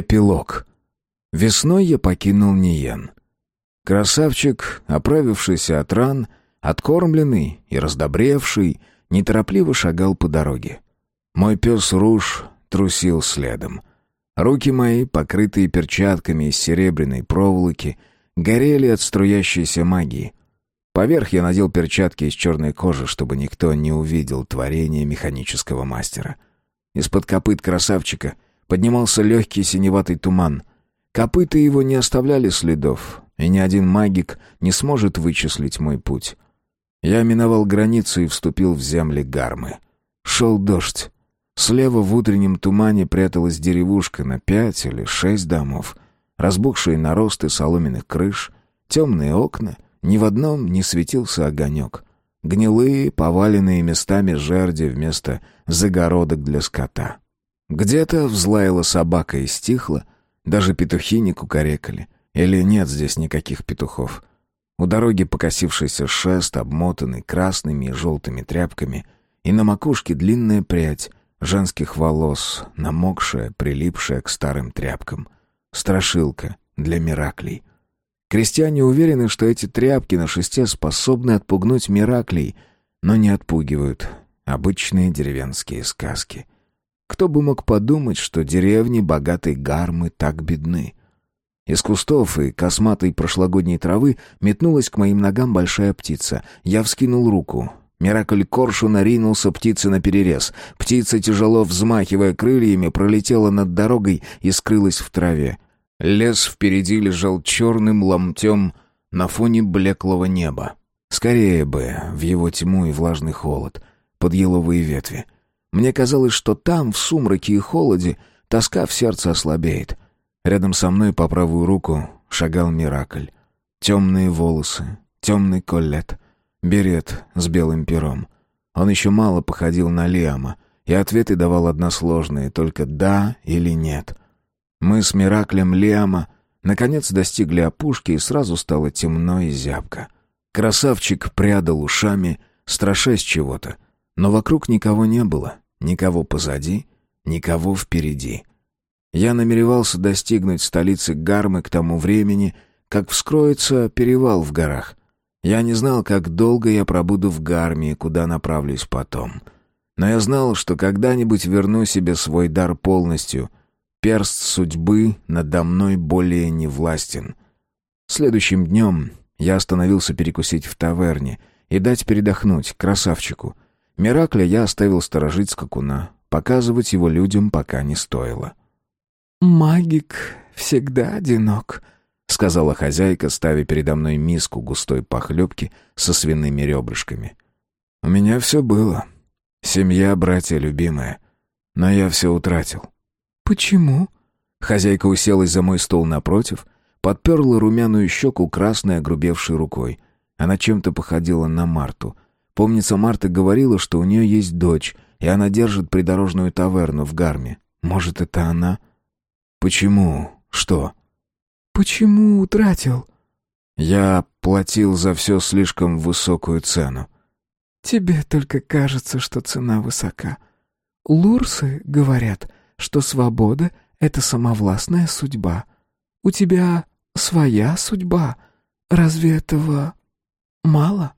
Эпилог. Весной я покинул Ниен. Красавчик, оправившийся от ран, откормленный и раздобревший, неторопливо шагал по дороге. Мой пес Руш трусил следом. Руки мои, покрытые перчатками из серебряной проволоки, горели от струящейся магии. Поверх я надел перчатки из черной кожи, чтобы никто не увидел творение механического мастера. Из-под копыт красавчика поднимался легкий синеватый туман. Копыта его не оставляли следов, и ни один магик не сможет вычислить мой путь. Я миновал границу и вступил в земли Гармы. Шел дождь. Слева в утреннем тумане пряталась деревушка на пять или шесть домов. Разбухшие наросты соломенных крыш, темные окна, ни в одном не светился огонек. Гнилые, поваленные местами жерди вместо загородок для скота. Где-то взлаяла собака и стихла, даже петухи не кукарекали. Или нет здесь никаких петухов. У дороги покосившийся шест, обмотанный красными и желтыми тряпками, и на макушке длинная прядь женских волос, намокшая, прилипшая к старым тряпкам. Страшилка для Мираклей. Крестьяне уверены, что эти тряпки на шесте способны отпугнуть Мираклей, но не отпугивают обычные деревенские сказки — кто бы мог подумать, что деревни богатой гармы так бедны? Из кустов и косматой прошлогодней травы метнулась к моим ногам большая птица. Я вскинул руку. Миракль коршуна ринулся птице на перерез. Птица, тяжело взмахивая крыльями, пролетела над дорогой и скрылась в траве. Лес впереди лежал черным ломтем на фоне блеклого неба. Скорее бы в его тьму и влажный холод, под еловые ветви. Мне казалось, что там, в сумраке и холоде, тоска в сердце ослабеет. Рядом со мной по правую руку шагал Миракль. Темные волосы, темный коллет, берет с белым пером. Он еще мало походил на Лиама, и ответы давал односложные, только «да» или «нет». Мы с Мираклем Лиама наконец достигли опушки, и сразу стало темно и зябко. Красавчик прядал ушами, страшась чего-то, но вокруг никого не было — Никого позади, никого впереди. Я намеревался достигнуть столицы Гармы к тому времени, как вскроется перевал в горах. Я не знал, как долго я пробуду в Гарме и куда направлюсь потом. Но я знал, что когда-нибудь верну себе свой дар полностью. Перст судьбы надо мной более не властен. Следующим днем я остановился перекусить в таверне и дать передохнуть красавчику — Миракля я оставил сторожить скакуна. Показывать его людям пока не стоило. «Магик всегда одинок», — сказала хозяйка, ставя передо мной миску густой похлебки со свиными ребрышками. «У меня все было. Семья, братья, любимая. Но я все утратил». «Почему?» Хозяйка уселась за мой стол напротив, подперла румяную щеку красной огрубевшей рукой. Она чем-то походила на Марту — Помнится, Марта говорила, что у нее есть дочь, и она держит придорожную таверну в Гарме. Может, это она? Почему? Что? Почему утратил? Я платил за все слишком высокую цену. Тебе только кажется, что цена высока. Лурсы говорят, что свобода — это самовластная судьба. У тебя своя судьба. Разве этого мало?